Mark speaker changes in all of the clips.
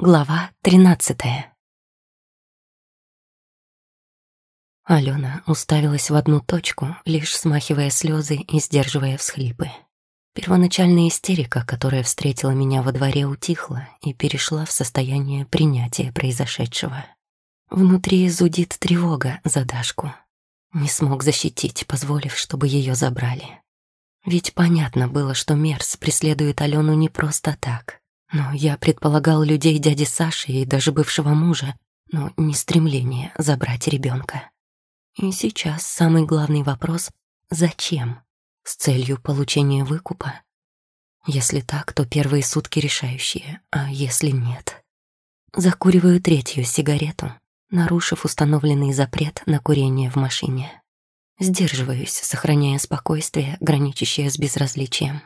Speaker 1: Глава тринадцатая. Алена уставилась в одну точку, лишь смахивая слезы и сдерживая всхлипы. Первоначальная истерика, которая встретила меня во дворе, утихла и перешла в состояние принятия произошедшего. Внутри зудит тревога за Дашку. Не смог защитить, позволив, чтобы ее забрали. Ведь понятно было, что Мерс преследует Алену не просто так. Но я предполагал людей дяди Саши и даже бывшего мужа, но не стремление забрать ребенка. И сейчас самый главный вопрос — зачем? С целью получения выкупа? Если так, то первые сутки решающие, а если нет? Закуриваю третью сигарету, нарушив установленный запрет на курение в машине. Сдерживаюсь, сохраняя спокойствие, граничащее с безразличием.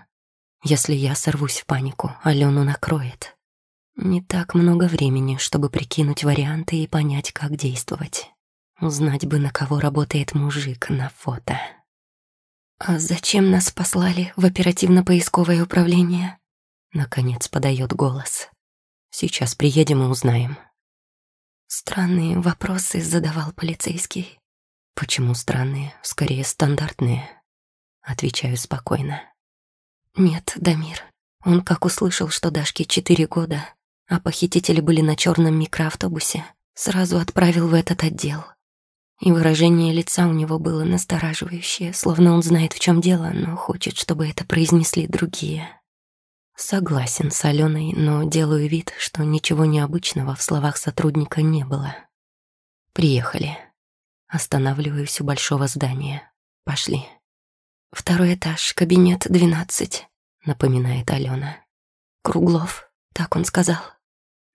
Speaker 1: Если я сорвусь в панику, Алену накроет. Не так много времени, чтобы прикинуть варианты и понять, как действовать. Узнать бы, на кого работает мужик на фото. «А зачем нас послали в оперативно-поисковое управление?» Наконец подает голос. «Сейчас приедем и узнаем». Странные вопросы задавал полицейский. «Почему странные? Скорее, стандартные». Отвечаю спокойно. Нет, Дамир. Он как услышал, что Дашке четыре года, а похитители были на черном микроавтобусе, сразу отправил в этот отдел. И выражение лица у него было настораживающее, словно он знает, в чем дело, но хочет, чтобы это произнесли другие. Согласен с Аленой, но делаю вид, что ничего необычного в словах сотрудника не было. Приехали. Останавливаюсь у большого здания. Пошли. «Второй этаж, кабинет двенадцать», — напоминает Алена. «Круглов», — так он сказал.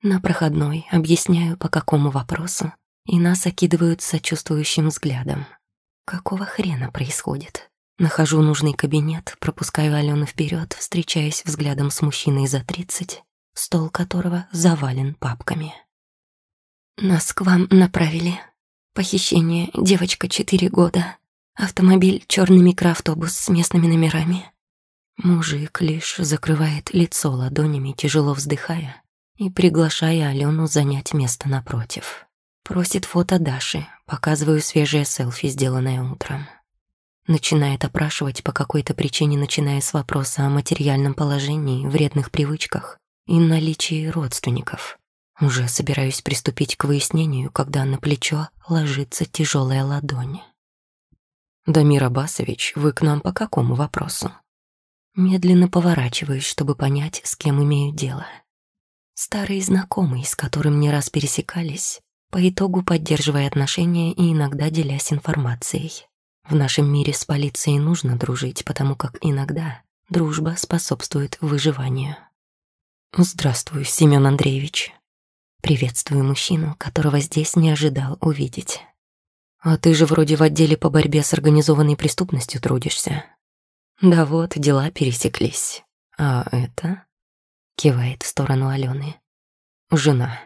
Speaker 1: На проходной объясняю, по какому вопросу, и нас окидывают сочувствующим взглядом. Какого хрена происходит? Нахожу нужный кабинет, пропускаю Алену вперед, встречаясь взглядом с мужчиной за тридцать, стол которого завален папками. «Нас к вам направили. Похищение, девочка четыре года. Автомобиль — черный микроавтобус с местными номерами. Мужик лишь закрывает лицо ладонями, тяжело вздыхая, и приглашая Алену занять место напротив. Просит фото Даши, показываю свежее селфи, сделанное утром. Начинает опрашивать по какой-то причине, начиная с вопроса о материальном положении, вредных привычках и наличии родственников. Уже собираюсь приступить к выяснению, когда на плечо ложится тяжелая ладонь. «Дамир Абасович, вы к нам по какому вопросу?» Медленно поворачиваюсь, чтобы понять, с кем имею дело. Старый знакомый, с которым не раз пересекались, по итогу поддерживая отношения и иногда делясь информацией. В нашем мире с полицией нужно дружить, потому как иногда дружба способствует выживанию. «Здравствуй, Семен Андреевич». Приветствую мужчину, которого здесь не ожидал увидеть. А ты же вроде в отделе по борьбе с организованной преступностью трудишься. Да вот, дела пересеклись. А это? Кивает в сторону Алены. Жена.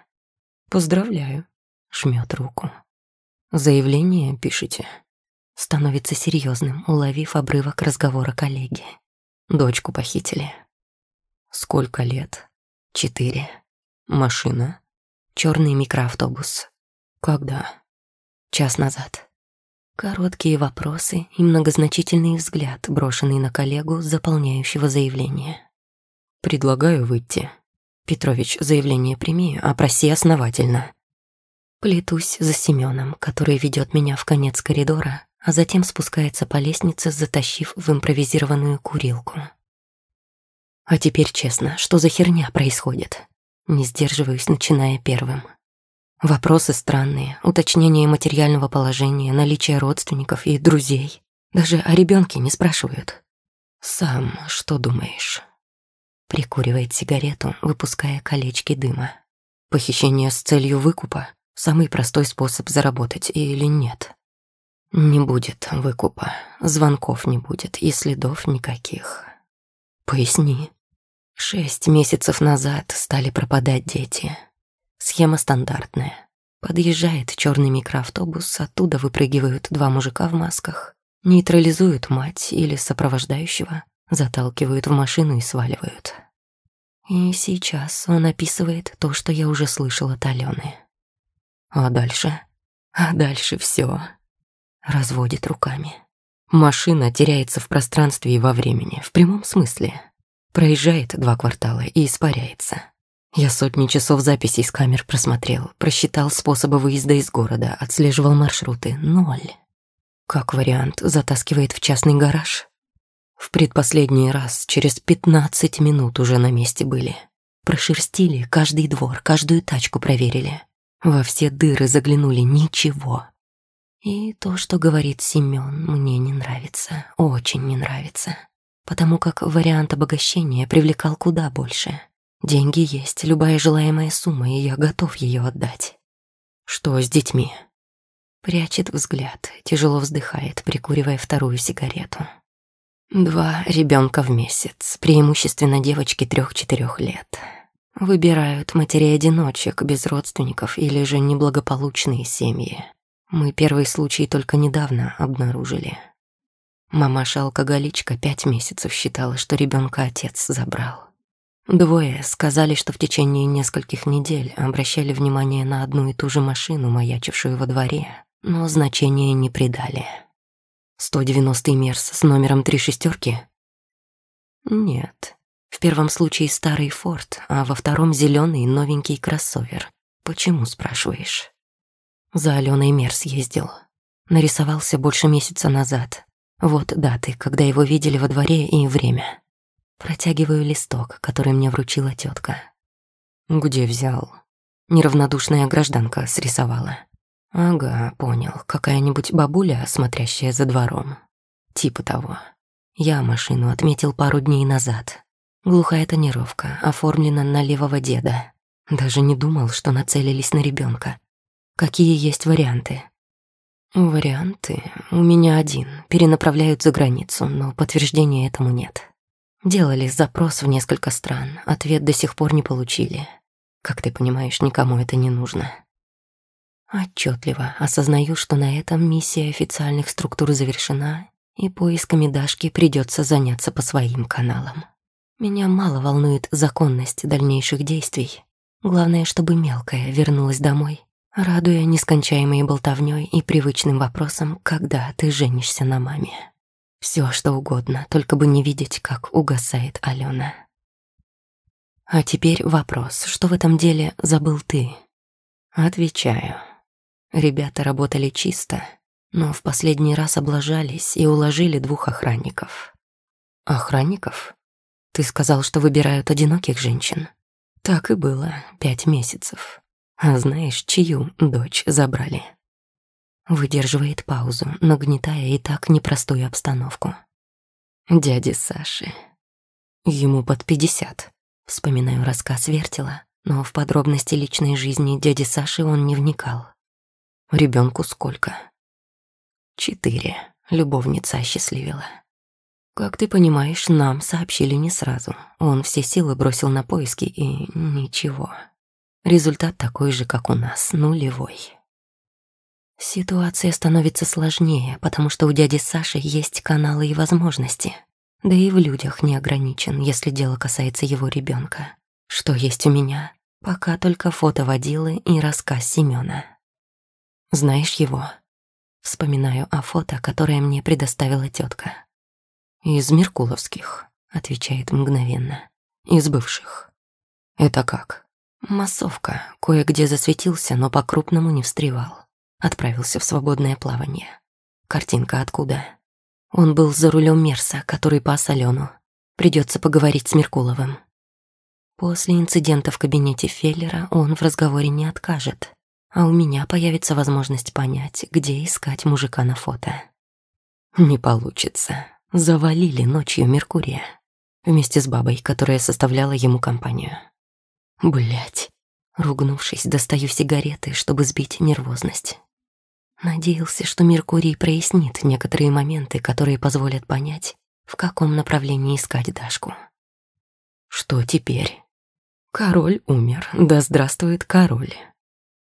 Speaker 1: Поздравляю. Жмет руку. Заявление пишите. Становится серьезным, уловив обрывок разговора коллеги. Дочку похитили. Сколько лет? Четыре. Машина. Черный микроавтобус. Когда? Час назад. Короткие вопросы и многозначительный взгляд, брошенный на коллегу, заполняющего заявление. «Предлагаю выйти. Петрович, заявление прими, а проси основательно». Плетусь за Семеном, который ведет меня в конец коридора, а затем спускается по лестнице, затащив в импровизированную курилку. А теперь честно, что за херня происходит? Не сдерживаюсь, начиная первым. Вопросы странные, уточнение материального положения, наличие родственников и друзей. Даже о ребенке не спрашивают. «Сам что думаешь?» Прикуривает сигарету, выпуская колечки дыма. Похищение с целью выкупа — самый простой способ заработать или нет? Не будет выкупа, звонков не будет и следов никаких. Поясни. Шесть месяцев назад стали пропадать дети — Схема стандартная. Подъезжает черный микроавтобус, оттуда выпрыгивают два мужика в масках, нейтрализуют мать или сопровождающего, заталкивают в машину и сваливают. И сейчас он описывает то, что я уже слышала от Алены. А дальше? А дальше все. Разводит руками. Машина теряется в пространстве и во времени, в прямом смысле. Проезжает два квартала и испаряется. Я сотни часов записей с камер просмотрел, просчитал способы выезда из города, отслеживал маршруты. Ноль. Как вариант, затаскивает в частный гараж. В предпоследний раз через пятнадцать минут уже на месте были. Прошерстили каждый двор, каждую тачку проверили. Во все дыры заглянули, ничего. И то, что говорит Семён, мне не нравится, очень не нравится. Потому как вариант обогащения привлекал куда больше. Деньги есть, любая желаемая сумма, и я готов ее отдать. Что с детьми? Прячет взгляд, тяжело вздыхает, прикуривая вторую сигарету. Два ребенка в месяц, преимущественно девочки трех-четырех лет. Выбирают матерей-одиночек без родственников или же неблагополучные семьи. Мы первый случай только недавно обнаружили. Мамаша-алкоголичка пять месяцев считала, что ребенка отец забрал. Двое сказали, что в течение нескольких недель обращали внимание на одну и ту же машину, маячившую во дворе, но значения не придали. 190-й Мерс с номером три шестерки? Нет. В первом случае старый Форд, а во втором зеленый новенький кроссовер. Почему, спрашиваешь? За Аленой Мерс ездил. Нарисовался больше месяца назад. Вот даты, когда его видели во дворе и время. Протягиваю листок, который мне вручила тетка. Где взял? Неравнодушная гражданка срисовала. Ага, понял. Какая-нибудь бабуля, смотрящая за двором. Типа того. Я машину отметил пару дней назад. Глухая тонировка, оформлена на левого деда. Даже не думал, что нацелились на ребенка. Какие есть варианты? Варианты? У меня один. Перенаправляют за границу, но подтверждения этому нет. Делали запрос в несколько стран, ответ до сих пор не получили. Как ты понимаешь, никому это не нужно. Отчетливо осознаю, что на этом миссия официальных структур завершена, и поисками Дашки придется заняться по своим каналам. Меня мало волнует законность дальнейших действий. Главное, чтобы мелкая вернулась домой, радуя нескончаемой болтовней и привычным вопросом, когда ты женишься на маме. Все, что угодно, только бы не видеть, как угасает Алена. А теперь вопрос, что в этом деле забыл ты? Отвечаю. Ребята работали чисто, но в последний раз облажались и уложили двух охранников. Охранников? Ты сказал, что выбирают одиноких женщин? Так и было, пять месяцев. А знаешь, чью дочь забрали? Выдерживает паузу, нагнетая и так непростую обстановку. Дяди Саши. Ему под пятьдесят. Вспоминаю рассказ Вертела, но в подробности личной жизни дяди Саши он не вникал. Ребенку сколько? Четыре. Любовница осчастливила. Как ты понимаешь, нам сообщили не сразу. Он все силы бросил на поиски и ничего. Результат такой же, как у нас, нулевой. Ситуация становится сложнее, потому что у дяди Саши есть каналы и возможности. Да и в людях не ограничен, если дело касается его ребенка. Что есть у меня? Пока только фото водилы и рассказ Семёна. Знаешь его? Вспоминаю о фото, которое мне предоставила тетка. Из Меркуловских, отвечает мгновенно. Из бывших. Это как? Массовка. Кое-где засветился, но по-крупному не встревал. Отправился в свободное плавание. Картинка откуда? Он был за рулем Мерса, который пас Алену. Придется поговорить с Меркуловым. После инцидента в кабинете Феллера он в разговоре не откажет а у меня появится возможность понять, где искать мужика на фото. Не получится. Завалили ночью Меркурия. Вместе с бабой, которая составляла ему компанию. Блять. Ругнувшись, достаю сигареты, чтобы сбить нервозность. Надеялся, что Меркурий прояснит некоторые моменты, которые позволят понять, в каком направлении искать Дашку. Что теперь? Король умер, да здравствует король.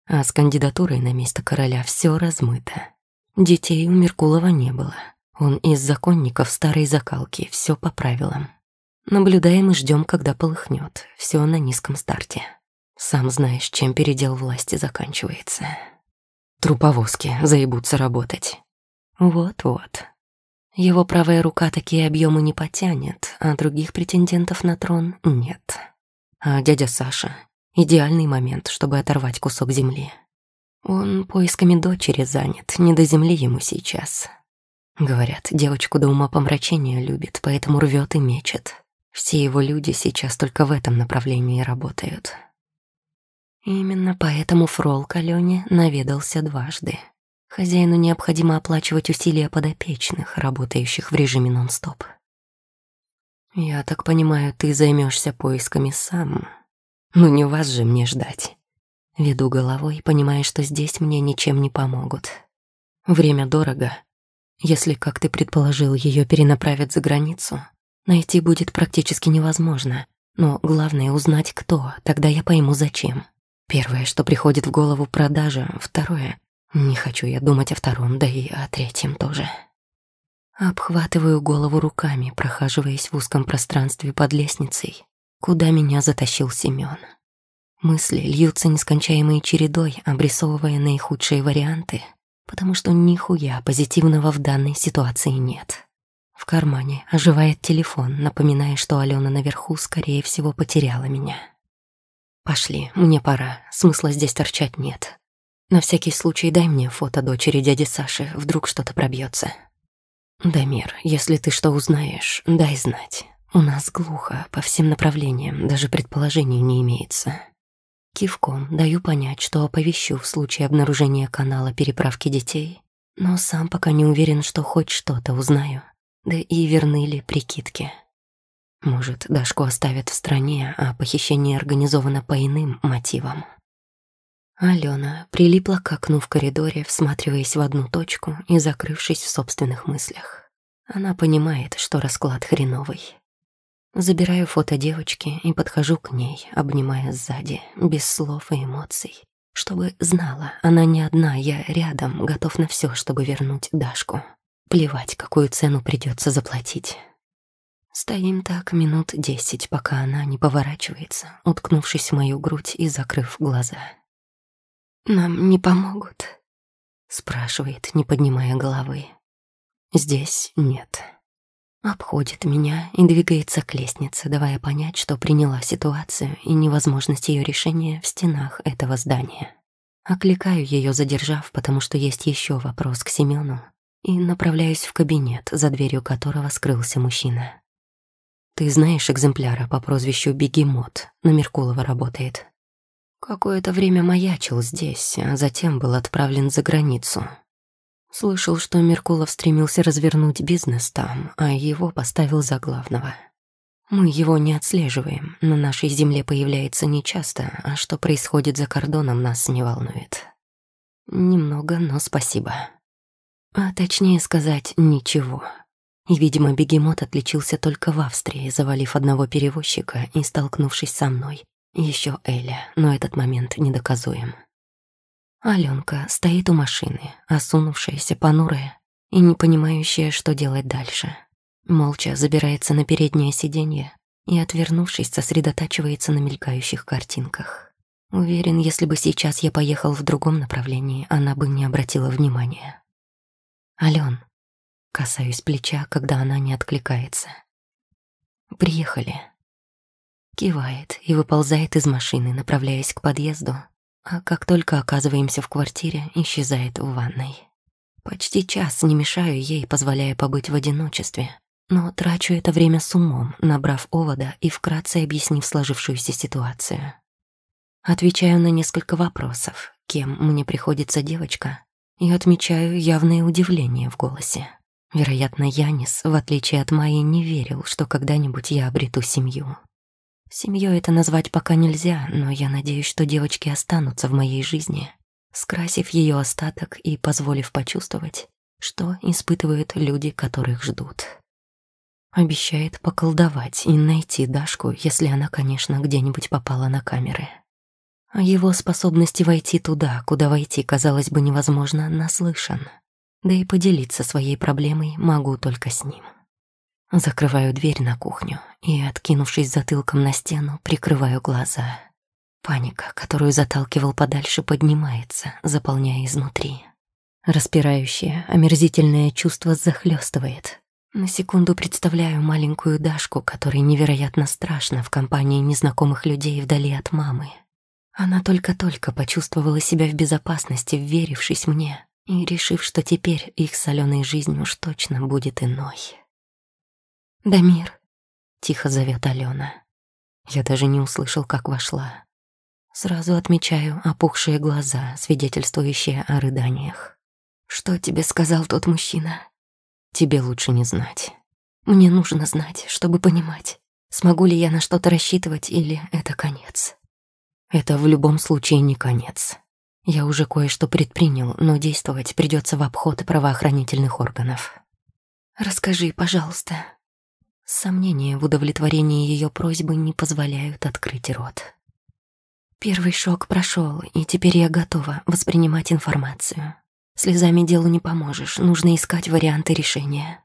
Speaker 1: А с кандидатурой на место короля все размыто. Детей у Меркулова не было. Он из законников старой закалки, все по правилам. Наблюдаем и ждем, когда полыхнет. Все на низком старте. Сам знаешь, чем передел власти заканчивается. Труповозки заебутся работать. Вот-вот. Его правая рука такие объемы не потянет, а других претендентов на трон нет. А дядя Саша — идеальный момент, чтобы оторвать кусок земли. Он поисками дочери занят, не до земли ему сейчас. Говорят, девочку до ума помрачения любит, поэтому рвет и мечет. Все его люди сейчас только в этом направлении работают. Именно поэтому Фрол к Алёне наведался дважды. Хозяину необходимо оплачивать усилия подопечных, работающих в режиме нон-стоп. «Я так понимаю, ты займешься поисками сам. Ну не вас же мне ждать». Веду головой, понимая, что здесь мне ничем не помогут. Время дорого. Если, как ты предположил, ее перенаправят за границу, найти будет практически невозможно. Но главное — узнать, кто, тогда я пойму, зачем. Первое, что приходит в голову — продажа. Второе — не хочу я думать о втором, да и о третьем тоже. Обхватываю голову руками, прохаживаясь в узком пространстве под лестницей, куда меня затащил Семён. Мысли льются нескончаемой чередой, обрисовывая наихудшие варианты, потому что нихуя позитивного в данной ситуации нет. В кармане оживает телефон, напоминая, что Алена наверху, скорее всего, потеряла меня. «Пошли, мне пора, смысла здесь торчать нет. На всякий случай дай мне фото дочери дяди Саши, вдруг что-то пробьется. Дамир, если ты что узнаешь, дай знать. У нас глухо, по всем направлениям, даже предположений не имеется». Кивком даю понять, что оповещу в случае обнаружения канала переправки детей, но сам пока не уверен, что хоть что-то узнаю, да и верны ли прикидки. Может, Дашку оставят в стране, а похищение организовано по иным мотивам. Алена прилипла к окну в коридоре, всматриваясь в одну точку и закрывшись в собственных мыслях. Она понимает, что расклад хреновый. Забираю фото девочки и подхожу к ней, обнимая сзади, без слов и эмоций. Чтобы знала, она не одна, я рядом, готов на все, чтобы вернуть Дашку. Плевать, какую цену придется заплатить. Стоим так минут десять, пока она не поворачивается, уткнувшись в мою грудь и закрыв глаза. «Нам не помогут?» — спрашивает, не поднимая головы. «Здесь нет». Обходит меня и двигается к лестнице, давая понять, что приняла ситуацию и невозможность ее решения в стенах этого здания. Окликаю ее, задержав, потому что есть еще вопрос к Семену, и направляюсь в кабинет, за дверью которого скрылся мужчина. Ты знаешь экземпляра по прозвищу Бегемот, на Меркулова работает. Какое-то время маячил здесь, а затем был отправлен за границу. Слышал, что Меркулов стремился развернуть бизнес там, а его поставил за главного. Мы его не отслеживаем, на нашей земле появляется нечасто, а что происходит за кордоном, нас не волнует. Немного, но спасибо. А точнее сказать, ничего. И, видимо, бегемот отличился только в Австрии, завалив одного перевозчика и столкнувшись со мной. Еще Эля, но этот момент недоказуем. Аленка стоит у машины, осунувшаяся, понурая и не понимающая, что делать дальше. Молча забирается на переднее сиденье и, отвернувшись, сосредотачивается на мелькающих картинках. Уверен, если бы сейчас я поехал в другом направлении, она бы не обратила внимания. «Ален, Касаюсь плеча, когда она не откликается. «Приехали». Кивает и выползает из машины, направляясь к подъезду, а как только оказываемся в квартире, исчезает в ванной. Почти час не мешаю ей, позволяя побыть в одиночестве, но трачу это время с умом, набрав овода и вкратце объяснив сложившуюся ситуацию. Отвечаю на несколько вопросов, кем мне приходится девочка, и отмечаю явное удивление в голосе. Вероятно, Янис, в отличие от Майи, не верил, что когда-нибудь я обрету семью. Семью это назвать пока нельзя, но я надеюсь, что девочки останутся в моей жизни, скрасив ее остаток и позволив почувствовать, что испытывают люди, которых ждут. Обещает поколдовать и найти Дашку, если она, конечно, где-нибудь попала на камеры. О его способности войти туда, куда войти, казалось бы, невозможно, наслышан да и поделиться своей проблемой могу только с ним. Закрываю дверь на кухню и, откинувшись затылком на стену, прикрываю глаза. Паника, которую заталкивал подальше, поднимается, заполняя изнутри. Распирающее, омерзительное чувство захлестывает. На секунду представляю маленькую Дашку, которой невероятно страшно в компании незнакомых людей вдали от мамы. Она только-только почувствовала себя в безопасности, верившись мне и решив, что теперь их соленой жизнь уж точно будет иной. «Дамир», — тихо зовет Алена. Я даже не услышал, как вошла. Сразу отмечаю опухшие глаза, свидетельствующие о рыданиях. «Что тебе сказал тот мужчина?» «Тебе лучше не знать. Мне нужно знать, чтобы понимать, смогу ли я на что-то рассчитывать или это конец». «Это в любом случае не конец. Я уже кое-что предпринял, но действовать придется в обход правоохранительных органов». «Расскажи, пожалуйста», Сомнения в удовлетворении ее просьбы не позволяют открыть рот. Первый шок прошел, и теперь я готова воспринимать информацию. Слезами делу не поможешь, нужно искать варианты решения.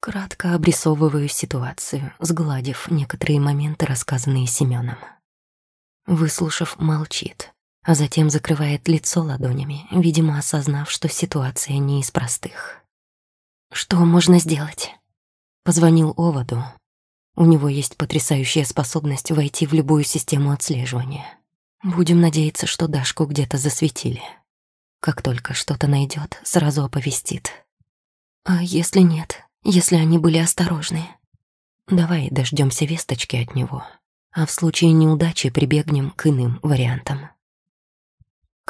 Speaker 1: Кратко обрисовываю ситуацию, сгладив некоторые моменты, рассказанные Семеном. Выслушав, молчит, а затем закрывает лицо ладонями, видимо, осознав, что ситуация не из простых. «Что можно сделать?» Позвонил Оводу. У него есть потрясающая способность войти в любую систему отслеживания. Будем надеяться, что Дашку где-то засветили. Как только что-то найдет, сразу оповестит. А если нет? Если они были осторожны? Давай дождемся весточки от него. А в случае неудачи прибегнем к иным вариантам.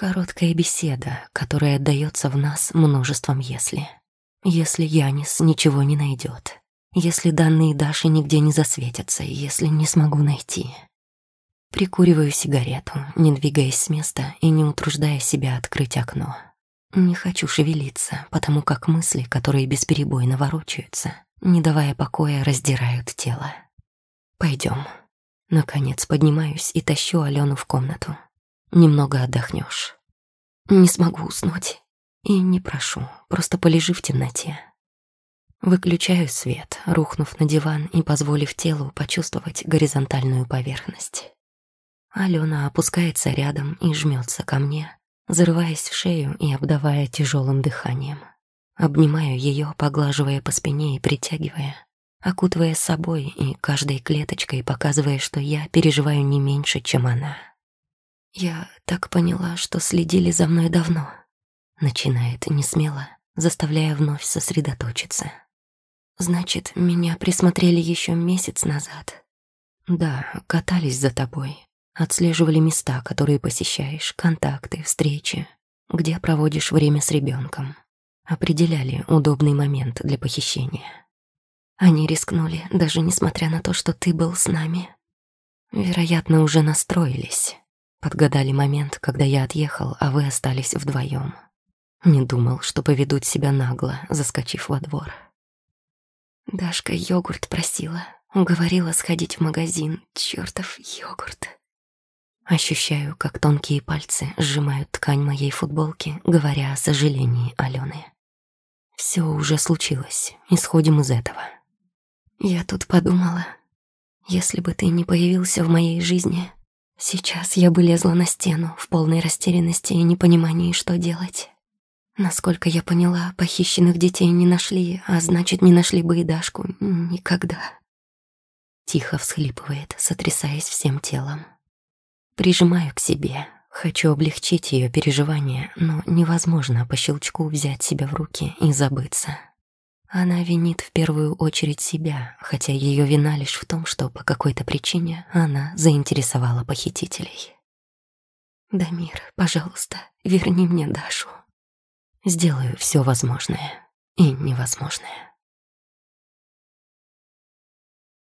Speaker 1: Короткая беседа, которая отдается в нас множеством «если». Если Янис ничего не найдет если данные Даши нигде не засветятся, если не смогу найти. Прикуриваю сигарету, не двигаясь с места и не утруждая себя открыть окно. Не хочу шевелиться, потому как мысли, которые бесперебойно ворочаются, не давая покоя, раздирают тело. Пойдем. Наконец поднимаюсь и тащу Алену в комнату. Немного отдохнешь. Не смогу уснуть. И не прошу, просто полежи в темноте. Выключаю свет, рухнув на диван и позволив телу почувствовать горизонтальную поверхность. Алена опускается рядом и жмется ко мне, зарываясь в шею и обдавая тяжелым дыханием. Обнимаю ее, поглаживая по спине и притягивая, окутывая собой и каждой клеточкой показывая, что я переживаю не меньше, чем она. «Я так поняла, что следили за мной давно», — начинает несмело, заставляя вновь сосредоточиться. Значит, меня присмотрели еще месяц назад. Да, катались за тобой. Отслеживали места, которые посещаешь, контакты, встречи, где проводишь время с ребенком. Определяли удобный момент для похищения. Они рискнули, даже несмотря на то, что ты был с нами. Вероятно, уже настроились. Подгадали момент, когда я отъехал, а вы остались вдвоем. Не думал, что поведут себя нагло, заскочив во двор. Дашка йогурт просила. Уговорила сходить в магазин. Чёртов йогурт. Ощущаю, как тонкие пальцы сжимают ткань моей футболки, говоря о сожалении Алены. Все уже случилось, исходим из этого. Я тут подумала, если бы ты не появился в моей жизни, сейчас я бы лезла на стену в полной растерянности и непонимании, что делать. Насколько я поняла, похищенных детей не нашли, а значит, не нашли бы и Дашку никогда. Тихо всхлипывает, сотрясаясь всем телом. Прижимаю к себе, хочу облегчить ее переживания, но невозможно по щелчку взять себя в руки и забыться. Она винит в первую очередь себя, хотя ее вина лишь в том, что по какой-то причине она заинтересовала похитителей. «Дамир, пожалуйста, верни мне Дашу». Сделаю все возможное и невозможное.